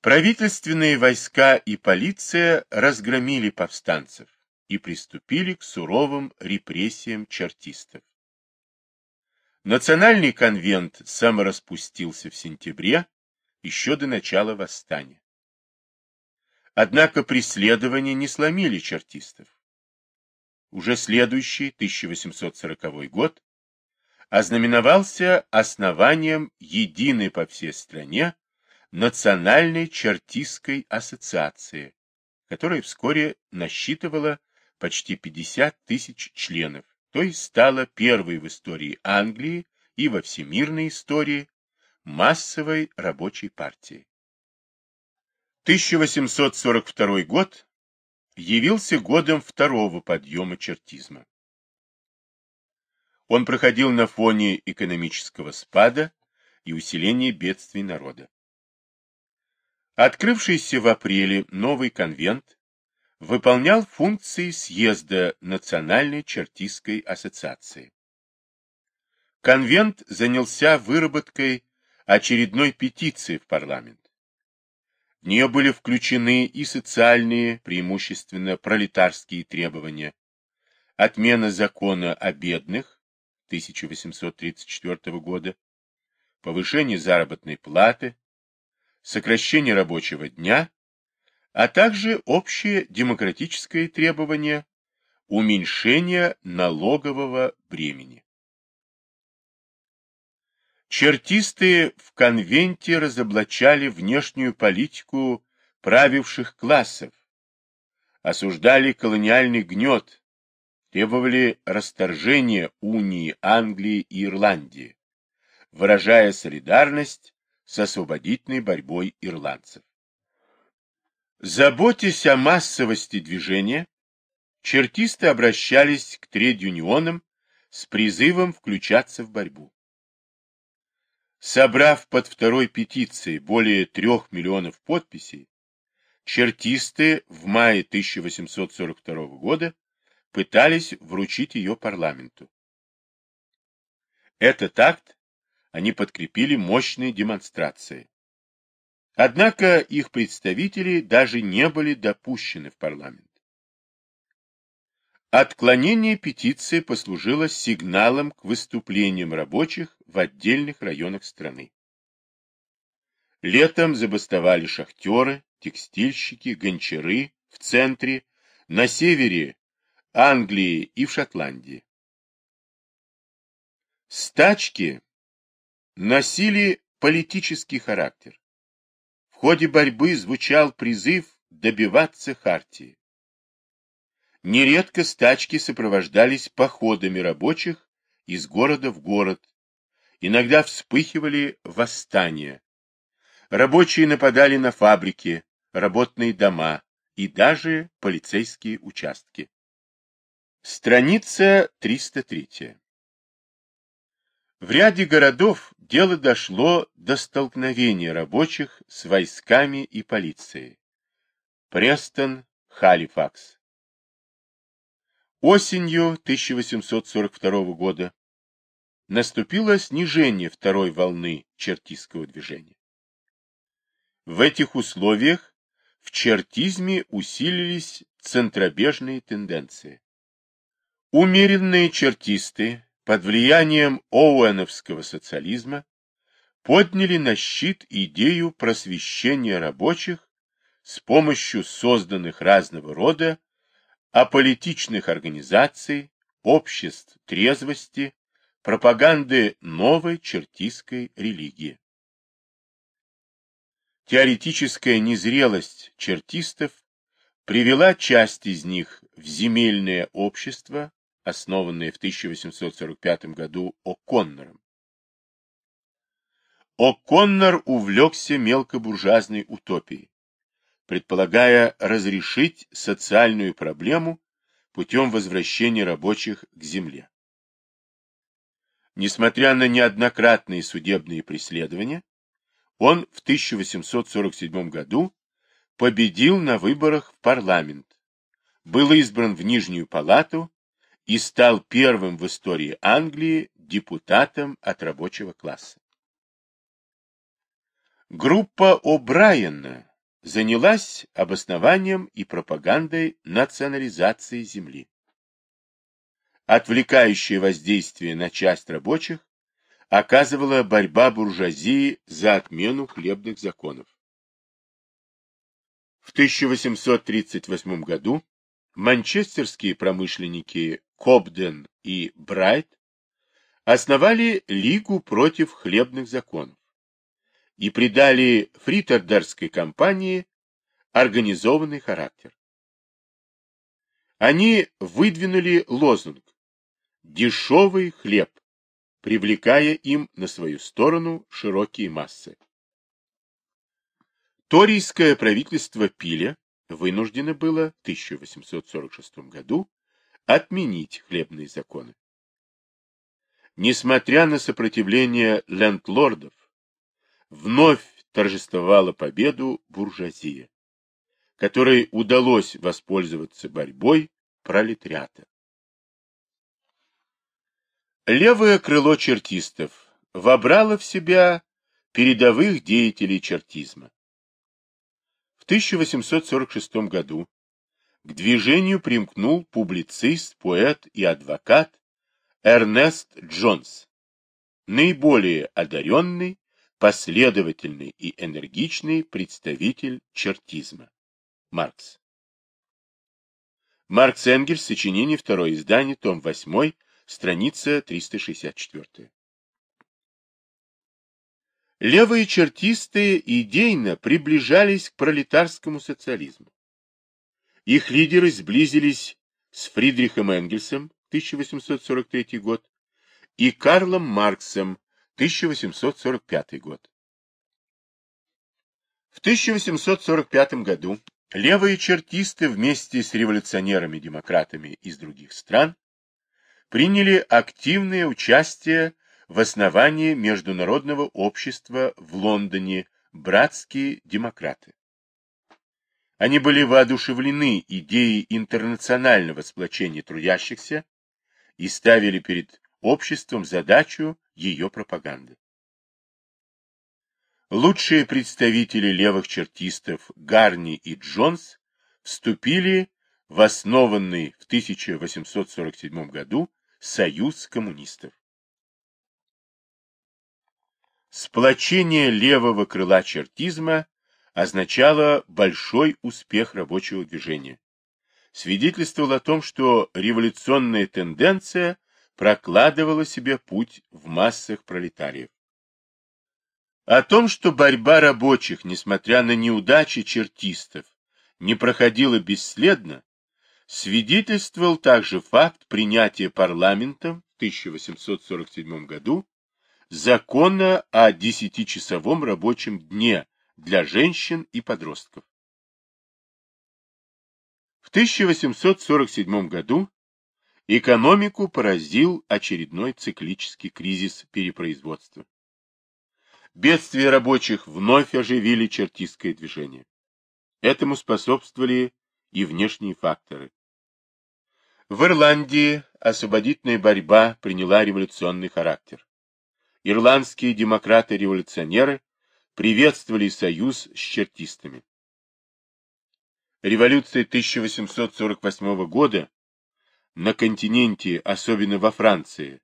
Правительственные войска и полиция разгромили повстанцев и приступили к суровым репрессиям чертистов. Национальный конвент самораспустился в сентябре, еще до начала восстания. Однако преследования не сломили чертистов. Уже следующий, 1840 год, ознаменовался основанием единой по всей стране Национальной чертистской ассоциации, которая вскоре насчитывала почти 50 тысяч членов, то есть стала первой в истории Англии и во всемирной истории массовой рабочей партией. 1842 год явился годом второго подъема чертизма. Он проходил на фоне экономического спада и усиления бедствий народа. Открывшийся в апреле новый конвент выполнял функции съезда Национальной чертистской ассоциации. Конвент занялся выработкой очередной петиции в парламент. В нее были включены и социальные, преимущественно пролетарские требования, отмена закона о бедных 1834 года, повышение заработной платы, сокращение рабочего дня, а также общее демократическое требование уменьшения налогового бремени. Чертисты в конвенте разоблачали внешнюю политику правивших классов, осуждали колониальный гнет, требовали расторжения унии Англии и Ирландии, выражая солидарность с освободительной борьбой ирландцев. Заботясь о массовости движения, чертисты обращались к тред-юнионам с призывом включаться в борьбу. Собрав под второй петицией более трех миллионов подписей, чертисты в мае 1842 года пытались вручить ее парламенту. Этот акт они подкрепили мощной демонстрацией. Однако их представители даже не были допущены в парламент. Отклонение петиции послужило сигналом к выступлениям рабочих в отдельных районах страны. Летом забастовали шахтеры, текстильщики, гончары в центре, на севере Англии и в Шотландии. Стачки носили политический характер. В ходе борьбы звучал призыв добиваться хартии. Нередко стачки сопровождались походами рабочих из города в город. Иногда вспыхивали восстания. Рабочие нападали на фабрики, работные дома и даже полицейские участки. Страница 303. В ряде городов дело дошло до столкновения рабочих с войсками и полицией. Престон, Халифакс. Осенью 1842 года наступило снижение второй волны чертистского движения. В этих условиях в чертизме усилились центробежные тенденции. Умеренные чертисты под влиянием оуэновского социализма подняли на щит идею просвещения рабочих с помощью созданных разного рода аполитичных организаций, обществ трезвости, пропаганды новой чертистской религии. Теоретическая незрелость чертистов привела часть из них в земельное общество, основанное в 1845 году О'Коннором. О'Коннор увлекся мелкобуржуазной утопией предполагая разрешить социальную проблему путем возвращения рабочих к земле. Несмотря на неоднократные судебные преследования, он в 1847 году победил на выборах в парламент, был избран в Нижнюю палату и стал первым в истории Англии депутатом от рабочего класса. Группа О'Брайена занялась обоснованием и пропагандой национализации земли. Отвлекающее воздействие на часть рабочих оказывала борьба буржуазии за отмену хлебных законов. В 1838 году манчестерские промышленники Кобден и Брайт основали Лигу против хлебных законов и придали фритердерской компании организованный характер. Они выдвинули лозунг «Дешевый хлеб», привлекая им на свою сторону широкие массы. Торийское правительство Пиля вынуждено было в 1846 году отменить хлебные законы. Несмотря на сопротивление лендлордов, вновь торжествовала победу буржуазия, которой удалось воспользоваться борьбой пролетариата. Левое крыло чертистов вобрало в себя передовых деятелей чертизма. В 1846 году к движению примкнул публицист, поэт и адвокат Эрнест Джонс, наиболее одаренный, последовательный и энергичный представитель чертизма. Маркс. Маркс Энгельс, сочинение, второе издание, том 8, страница 364. Левые чертисты идейно приближались к пролетарскому социализму. Их лидеры сблизились с Фридрихом Энгельсом, 1843 год, и Карлом Марксом, 1845 год. В 1845 году левые чертисты вместе с революционерами-демократами из других стран приняли активное участие в основании Международного общества в Лондоне «Братские демократы». Они были воодушевлены идеей интернационального сплочения трудящихся и ставили перед обществом задачу ее пропаганды. Лучшие представители левых чертистов Гарни и Джонс вступили в основанный в 1847 году Союз коммунистов. Сплочение левого крыла чертизма означало большой успех рабочего движения свидетельствовал о том, что революционная тенденция прокладывала себе путь в массах пролетариев. О том, что борьба рабочих, несмотря на неудачи чертистов, не проходила бесследно, свидетельствовал также факт принятия парламентом в 1847 году закона о десятичасовом рабочем дне для женщин и подростков. В 1847 году экономику поразил очередной циклический кризис перепроизводства. Бедствия рабочих вновь оживили чертистское движение. Этому способствовали и внешние факторы. В Ирландии освободительная борьба приняла революционный характер. Ирландские демократы-революционеры приветствовали союз с чертистами. Революция 1848 года на континенте, особенно во Франции,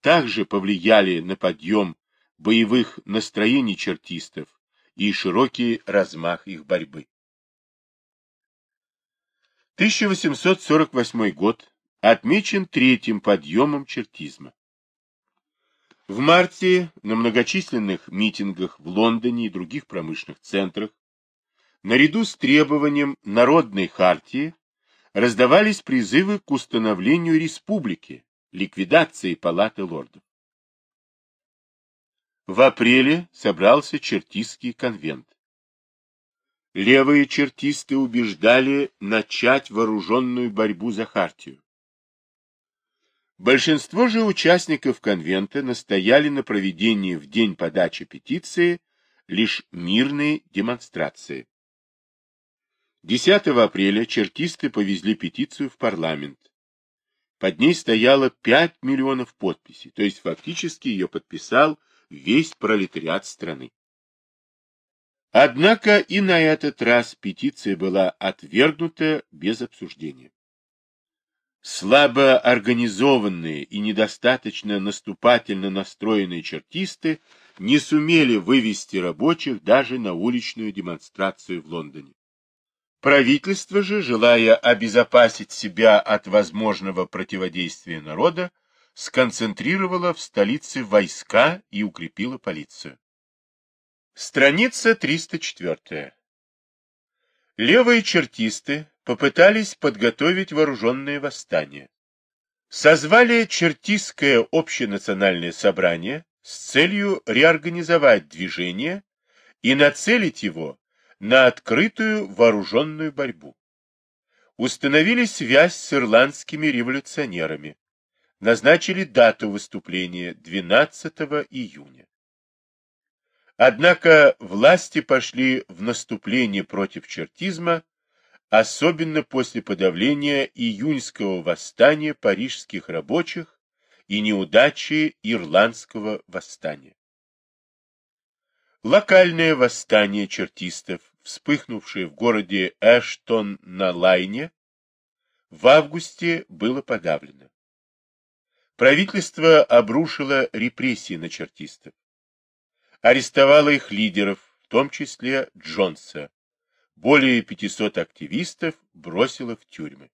также повлияли на подъем боевых настроений чертистов и широкий размах их борьбы. 1848 год отмечен третьим подъемом чертизма. В марте на многочисленных митингах в Лондоне и других промышленных центрах наряду с требованием народной хартии раздавались призывы к установлению республики, ликвидации палаты лордов. В апреле собрался чертистский конвент. Левые чертисты убеждали начать вооруженную борьбу за хартию. Большинство же участников конвента настояли на проведении в день подачи петиции лишь мирные демонстрации. 10 апреля чертисты повезли петицию в парламент. Под ней стояло 5 миллионов подписей, то есть фактически ее подписал весь пролетариат страны. Однако и на этот раз петиция была отвергнута без обсуждения. Слабо организованные и недостаточно наступательно настроенные чертисты не сумели вывести рабочих даже на уличную демонстрацию в Лондоне. Правительство же, желая обезопасить себя от возможного противодействия народа, сконцентрировало в столице войска и укрепило полицию. Страница 304. Левые чертисты попытались подготовить вооруженное восстание. Созвали чертистское общенациональное собрание с целью реорганизовать движение и нацелить его на открытую вооруженную борьбу. Установили связь с ирландскими революционерами. Назначили дату выступления 12 июня. Однако власти пошли в наступление против чертизма, особенно после подавления июньского восстания парижских рабочих и неудачи ирландского восстания. Локальное восстание чертистов, вспыхнувшее в городе Эштон на Лайне, в августе было подавлено. Правительство обрушило репрессии на чертистов арестовала их лидеров, в том числе Джонса. Более 500 активистов бросила в тюрьмы.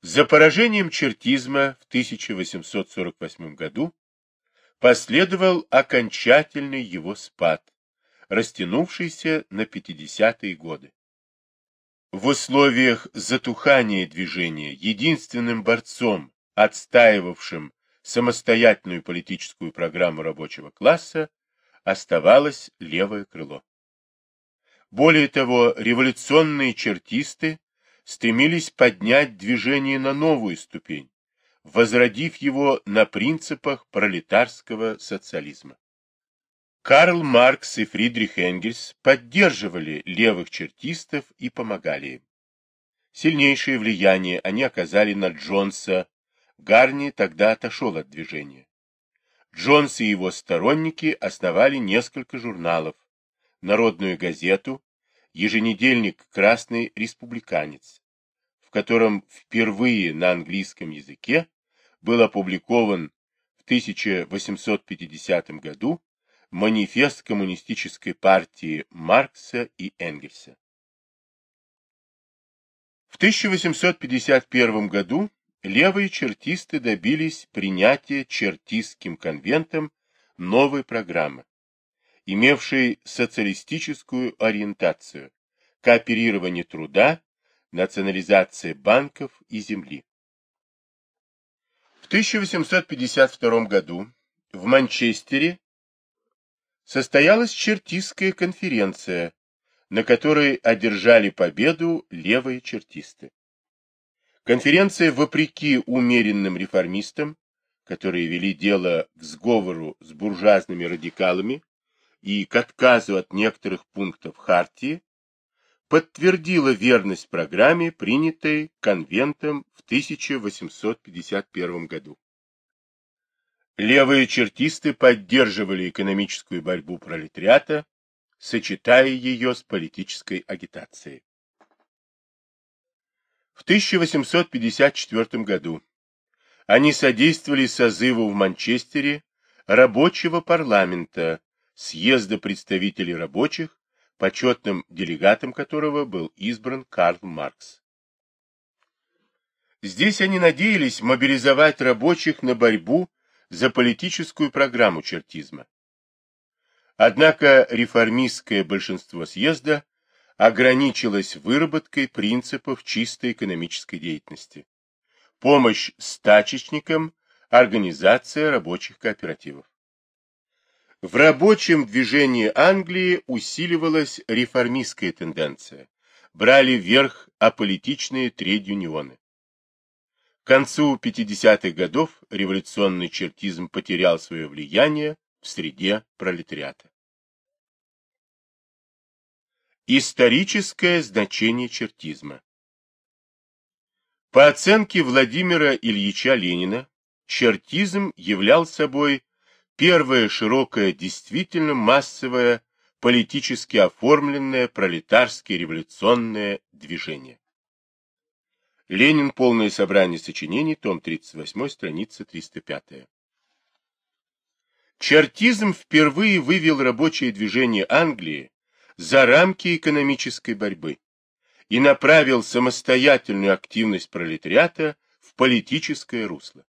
За поражением чертизма в 1848 году последовал окончательный его спад, растянувшийся на 50-е годы. В условиях затухания движения единственным борцом, отстаивавшим самостоятельную политическую программу рабочего класса оставалось левое крыло. Более того, революционные чертисты стремились поднять движение на новую ступень, возродив его на принципах пролетарского социализма. Карл Маркс и Фридрих Энгельс поддерживали левых чертистов и помогали им. Сильнейшее влияние они оказали на Джонса, Гарни тогда отошел от движения. Джонс и его сторонники основали несколько журналов, Народную газету, еженедельник «Красный республиканец», в котором впервые на английском языке был опубликован в 1850 году манифест коммунистической партии Маркса и Энгельса. В 1851 году левые чертисты добились принятия чертистским конвентом новой программы, имевшей социалистическую ориентацию, кооперирование труда, национализация банков и земли. В 1852 году в Манчестере состоялась чертистская конференция, на которой одержали победу левые чертисты. Конференция, вопреки умеренным реформистам, которые вели дело к сговору с буржуазными радикалами и к отказу от некоторых пунктов Хартии, подтвердила верность программе, принятой конвентом в 1851 году. Левые чертисты поддерживали экономическую борьбу пролетариата, сочетая ее с политической агитацией. В 1854 году они содействовали созыву в Манчестере рабочего парламента, съезда представителей рабочих, почетным делегатом которого был избран Карл Маркс. Здесь они надеялись мобилизовать рабочих на борьбу за политическую программу чертизма. Однако реформистское большинство съезда ограничилась выработкой принципов чистой экономической деятельности. Помощь стачечникам, организация рабочих кооперативов. В рабочем движении Англии усиливалась реформистская тенденция. Брали вверх аполитичные трейд-юнионы. К концу 50-х годов революционный чертизм потерял свое влияние в среде пролетариата. Историческое значение чертизма По оценке Владимира Ильича Ленина, чертизм являл собой первое широкое, действительно массовое, политически оформленное пролетарское революционное движение. Ленин. Полное собрание сочинений. Том 38. Страница 305. Чартизм впервые вывел рабочее движение Англии за рамки экономической борьбы и направил самостоятельную активность пролетариата в политическое русло.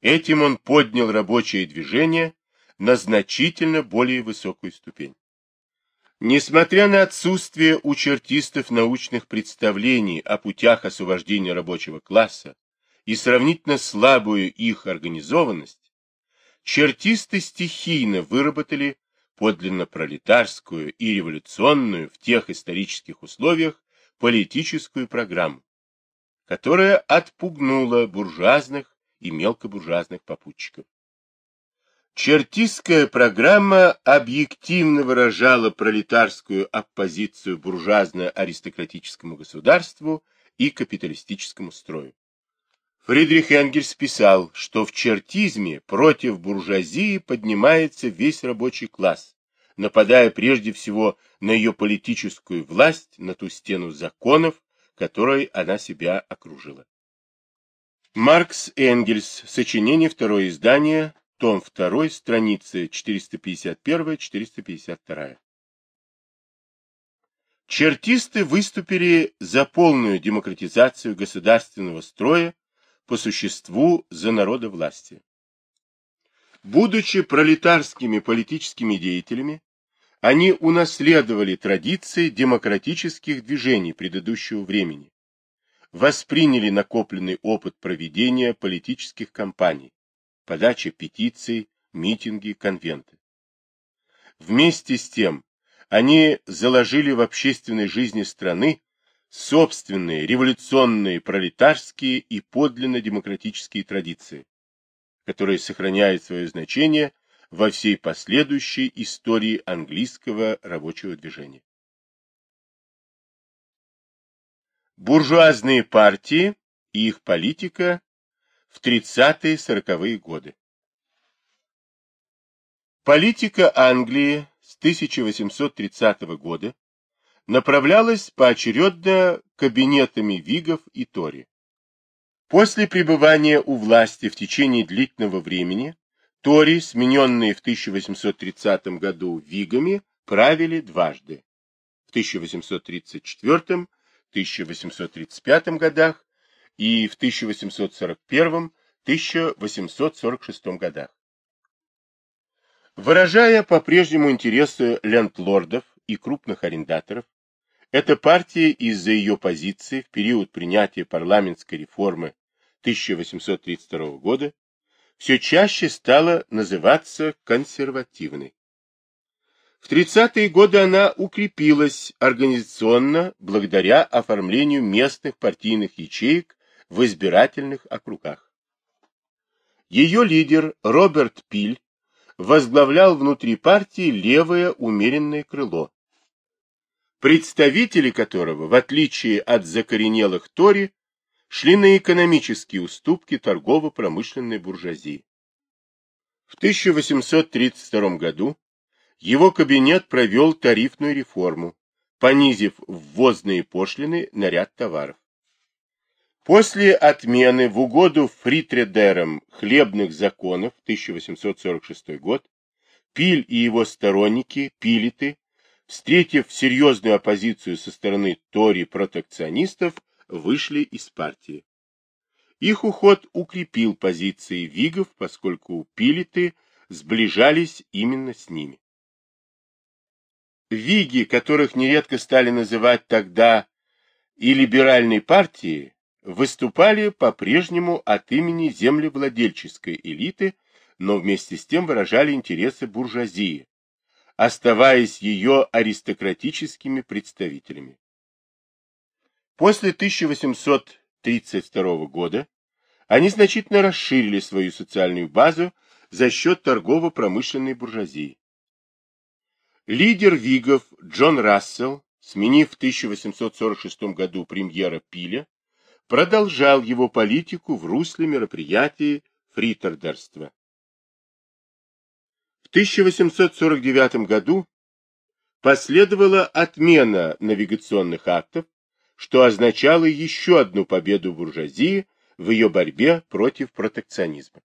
Этим он поднял рабочее движение на значительно более высокую ступень. Несмотря на отсутствие у чертистов научных представлений о путях освобождения рабочего класса и сравнительно слабую их организованность, чертисты стихийно выработали подлинно пролетарскую и революционную в тех исторических условиях политическую программу, которая отпугнула буржуазных и мелкобуржуазных попутчиков. Чертистская программа объективно выражала пролетарскую оппозицию буржуазно-аристократическому государству и капиталистическому строю. Фридрих Энгельс писал, что в чертизме против буржуазии поднимается весь рабочий класс, нападая прежде всего на ее политическую власть, на ту стену законов, которой она себя окружила. Маркс Энгельс. Сочинение. Второе издание. Том 2. Страницы 451-452. Чертисты выступили за полную демократизацию государственного строя по существу за народовластие. Будучи пролетарскими политическими деятелями, они унаследовали традиции демократических движений предыдущего времени, восприняли накопленный опыт проведения политических кампаний, подачи петиций, митинги, конвенты. Вместе с тем, они заложили в общественной жизни страны собственные революционные пролетарские и подлинно демократические традиции, которые сохраняют свое значение во всей последующей истории английского рабочего движения. Буржуазные партии и их политика в 30-40-е годы. Политика Англии с 1830 года направлялась поочередно кабинетами Вигов и Тори. После пребывания у власти в течение длительного времени Тори, смененные в 1830 году Вигами, правили дважды. В 1834-1835 годах и в 1841-1846 годах. Выражая по-прежнему интересы лендлордов и крупных арендаторов, эта партия из-за ее позиции в период принятия парламентской реформы 1832 года все чаще стала называться консервативной. В 30-е годы она укрепилась организационно благодаря оформлению местных партийных ячеек в избирательных округах. Ее лидер Роберт Пиль возглавлял внутри партии левое умеренное крыло, представители которого, в отличие от закоренелых Тори, шли на экономические уступки торгово-промышленной буржуазии. В 1832 году его кабинет провел тарифную реформу, понизив ввозные пошлины на ряд товаров. После отмены в угоду фритредерам хлебных законов 1846 год Пиль и его сторонники, пилиты, встретив серьезную оппозицию со стороны тори-протекционистов, вышли из партии. Их уход укрепил позиции вигов, поскольку пилиты сближались именно с ними. Виги, которых нередко стали называть тогда и либеральной партией, выступали по-прежнему от имени землевладельческой элиты, но вместе с тем выражали интересы буржуазии, оставаясь ее аристократическими представителями. После 1832 года они значительно расширили свою социальную базу за счет торгово-промышленной буржуазии. Лидер Вигов Джон Рассел, сменив в 1846 году премьера Пиля, продолжал его политику в русле мероприятий фритердерства. 1849 году последовала отмена навигационных актов, что означало еще одну победу буржуазии в ее борьбе против протекционизма.